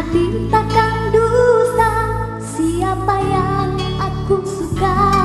hati takkan dusta. Siapa yang aku suka?